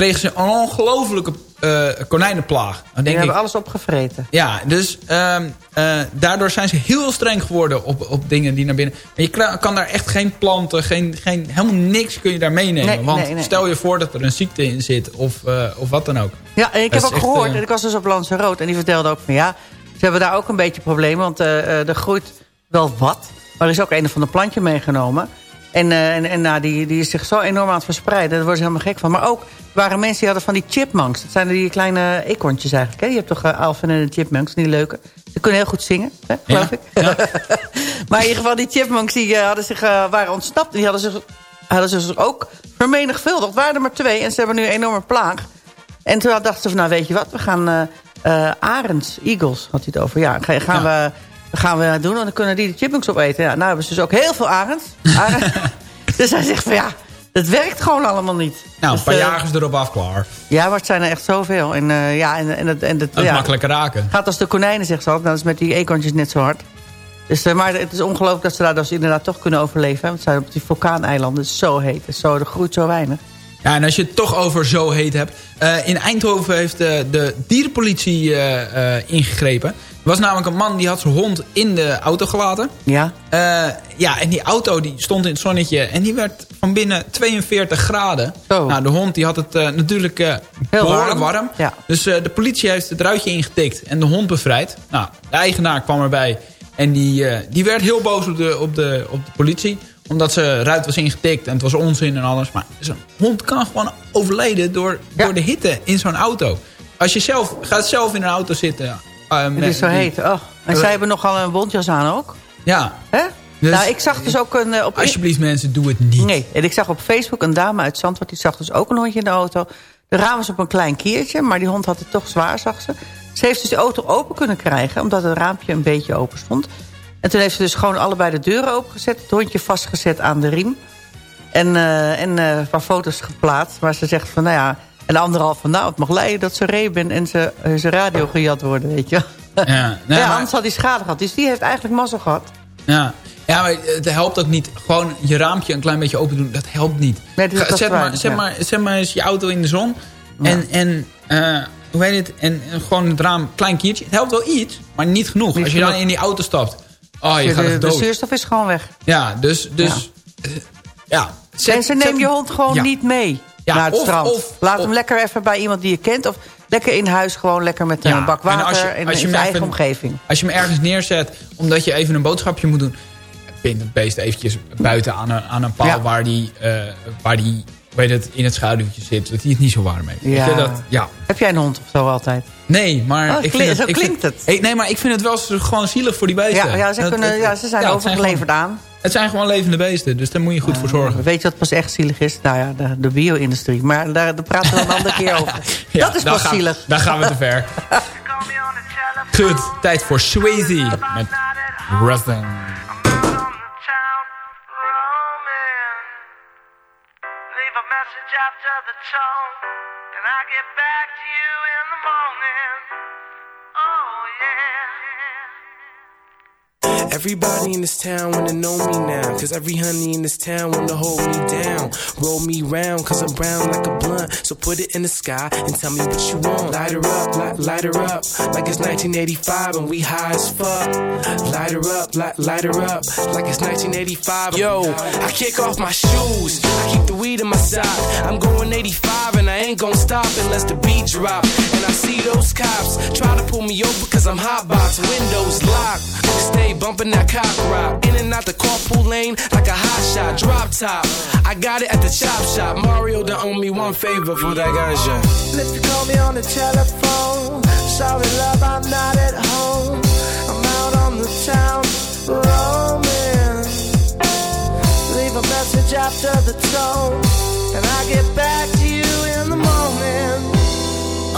kregen ze een ongelofelijke eh, konijnenplaag. Dan Die denk ik, hebben alles opgevreten. ja, dus ehm, eh, daardoor zijn ze heel streng geworden op, op dingen die naar binnen... En je kan daar echt geen planten, geen, geen, helemaal niks kun je daar meenemen. Nee, want nee, nee. stel je voor dat er een ziekte in zit of, eh, of wat dan ook. Ja, en ik Dat heb ook echt, gehoord, eh, en ik was dus op Lanzarote... en die vertelde ook van ja, ze hebben daar ook een beetje problemen... want er groeit wel wat, maar er is ook een of ander plantje meegenomen... En, eh, en, en nou, die, die is zich zo enorm aan het verspreiden. Daar worden ze helemaal gek van. Maar ook waren mensen die hadden van die chipmunks. Dat zijn die kleine eekhoorntjes eigenlijk. Hè? Je hebt toch uh, Alvin en de chipmunks, die leuke. Ze kunnen heel goed zingen, hè, geloof Ja, ik. [laughs] maar in ieder geval, die chipmunks die, eh, hadden zich, eh, waren ontsnapt. En die hadden zich, hadden zich ook vermenigvuldigd. Waren er maar twee en ze hebben nu een enorme plaag. En toen dachten ze van, nou weet je wat, we gaan eh eh, arends, eagles, had hij het over. Ja, ga- gaan, We, gaan we doen en dan kunnen die de chipmunks opeten. Ja, nou hebben ze dus ook heel veel arends. [laughs] Arends. [laughs] dus hij zegt van ja, dat werkt gewoon allemaal niet. Nou, een Dus, paar eh, jagers erop af, klaar. Ja, maar het zijn er echt zoveel. En, eh, ja, en, en, het- en, het, Dat ja, makkelijk raken. gaat als de konijnen, zegt ze altijd. Nou, dat is met die eekhoorntjes net zo hard. Dus, eh, maar het is ongelooflijk dat ze daar dus inderdaad toch kunnen overleven. hè. Want ze zijn op die vulkaaneilanden. Het is zo heet. Het zo, er groeit zo weinig. Ja, en als je het toch over zo heet hebt. in Eindhoven heeft de dierenpolitie ingegrepen. Er was namelijk een man die had zijn hond in de auto gelaten. Ja. Eh, ja, en die auto die stond in het zonnetje. En die werd van binnen 42 graden. Nou, de hond die had het eh, natuurlijk eh, behoorlijk warm. warm. Ja. Dus de politie heeft het ruitje ingetikt en de hond bevrijd. Nou, de eigenaar kwam erbij. En die, die werd heel boos op de, op, de, op de politie. Omdat ze ruit was ingetikt en het was onzin en alles. Maar zo'n hond kan gewoon overlijden door, door de hitte in zo'n auto. Als je zelf, gaat zelf in een auto zitten. Eh, Het is zo heet. Oh. En zij hebben nogal een bontjas aan ook. Ja. Hè? Dus- nou, ik zag dus ook een... eh, op Alsjeblieft mensen, doe het niet. Nee, en ik zag op Facebook een dame uit Zandvoort... die zag dus ook een hondje in de auto. De raam was op een klein kiertje, maar die hond had het toch zwaar, zag ze. Ze heeft dus de auto open kunnen krijgen... omdat het raampje een beetje open stond. En toen heeft ze dus gewoon allebei de deuren opengezet... het hondje vastgezet aan de riem. En, eh, en een paar foto's geplaatst. Maar ze zegt van, nou ja... En de andere half van, nou, het mag leiden dat ze ree ben... en ze, eh, zijn radio gejat worden, weet je. Ja, nee, [laughs] ja, maar- anders had hij schade gehad. Dus die heeft eigenlijk mazzel gehad. Ja. ja, maar het helpt ook niet. Gewoon je raampje een klein beetje open doen, dat helpt niet. Nee, dat Ga- zet, waar, maar, zet, ja. maar, zet maar eens je auto in de zon. En, en eh, hoe heet het? En, en gewoon het raam, klein kiertje. Het helpt wel iets, maar niet genoeg. Niet Als je dan in die auto stapt. Oh, je de, gaat de, echt de dood. zuurstof is gewoon weg. Ja, dus... dus ja. Zet- en ze neem je hond gewoon niet mee Ja, naar het of- strand. of- Laat of- hem lekker even bij iemand die je kent. Of lekker in huis gewoon lekker met Ja, een bak en als water je- in, als je in zijn eigen even- omgeving. Als je hem ergens neerzet, omdat je even een boodschapje moet doen... Pint het beest eventjes buiten aan een, aan een paal Ja. waar die, eh, waar die weet het, in het schaduwtje zit. Dat hij het niet zo warm heeft. Ja. je, dat, ja. Heb jij een hond of zo altijd? Nee, maar... Oh, ik vind zo ik klinkt vind- het. Nee, maar ik vind het wel gewoon zielig voor die beesten. Ja, ja, ze, Dat- kunnen, het- ja, ze zijn het overgeleverd aan. Het zijn gewoon levende beesten, dus daar moet je goed voor zorgen. Weet je wat pas echt zielig is? Nou ja, de, de bio-industrie. Maar daar, daar praten we een andere keer over. [laughs] Ja, dat is pas gaan- zielig. Daar gaan we te ver. [laughs] Goed, tijd voor Swayze met Resin. Leave a message after the tone. Can I get back to you in the morning? Everybody in this town wanna know me now. Cause every honey in this town wanna hold me down. Roll me round, cause I'm brown like a blunt. So put it in the sky and tell me what you want. Light her up, light, light her up. Like it's 1985 and we high as fuck. Light her up, light, light her up. Like it's 1985. Yo, I kick off my shoes. I keep weed in my sock. I'm going 85 and I ain't gonna stop unless the beat drop. And I see those cops try to pull me over cause I'm hot box. Windows locked. Stay bumping that cock rock. In and out the carpool lane like a hot shot. Drop top. I got it at the chop shop. Mario done owe me one favor for that ganja. If you call me on the telephone, sorry love, I'm not at home. I'm out on the town roaming. Leave a message after the tone, and I get back to you in the morning.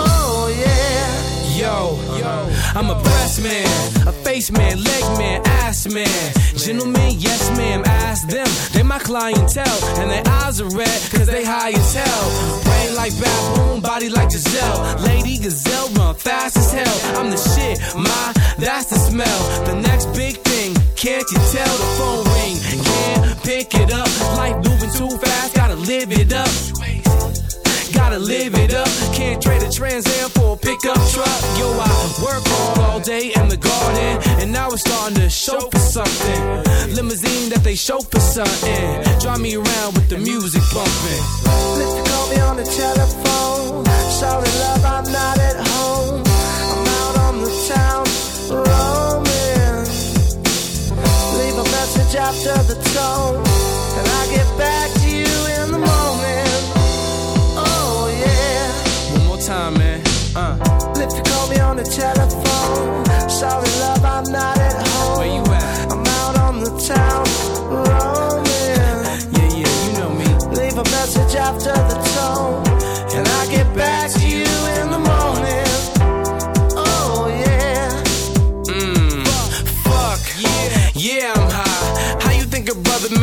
Oh yeah. Yo, uh-huh. I'm a breast man, a face man, leg man, ass man. Gentlemen, yes ma'am, ask them. They my clientele, and their eyes are red, cause they high as hell. Brain like baboon, body like Giselle. Lady Gazelle, run fast as hell. I'm the shit, my, that's the smell. The next big thing, can't you tell the phone ring? Can't pick it up, life moving too fast, gotta live it up. Gotta live it up. Can't trade a Trans Am for a pickup truck. Yo, I work hard all day in the garden, and now it's starting to show for something. Limousine that they show for something. Drive me around with the music bumping. Listen, call me on the telephone. Sorry, love, I'm not at home. I'm out on the town after the tone, and I get back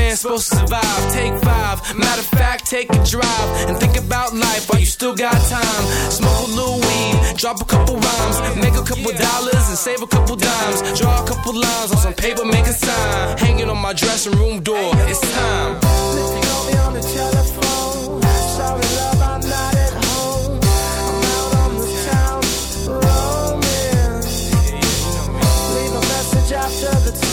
man supposed to survive? Take five. Matter of fact, take a drive and think about life while you still got time. Smoke a little weed, drop a couple rhymes, make a couple dollars and save a couple dimes. Draw a couple lines on some paper, make a sign. Hanging on my dressing room door. It's time. Call me on the telephone, sorry love, I'm not at home. I'm out on the town roaming. Leave a message after the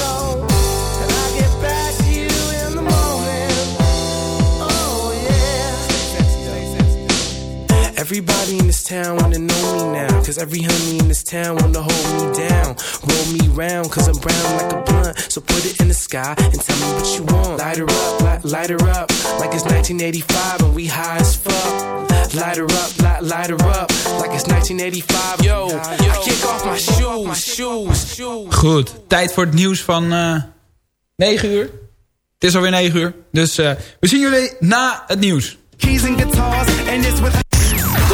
Everybody in this town wanna know me now. Cause every honey in this town wanna hold me down. Roll me round, cause I'm brown like a blunt. So put it in the sky and tell me what you want. Light her up, light, light her up. Like it's 1985 and we high as fuck. Light her up, light, light her up. Like it's 1985. Yo, I kick off my shoes, shoes, shoes. Goed, tijd voor het nieuws van eh 9 uur. Het is alweer 9 uur. Dus eh, we zien jullie na het nieuws.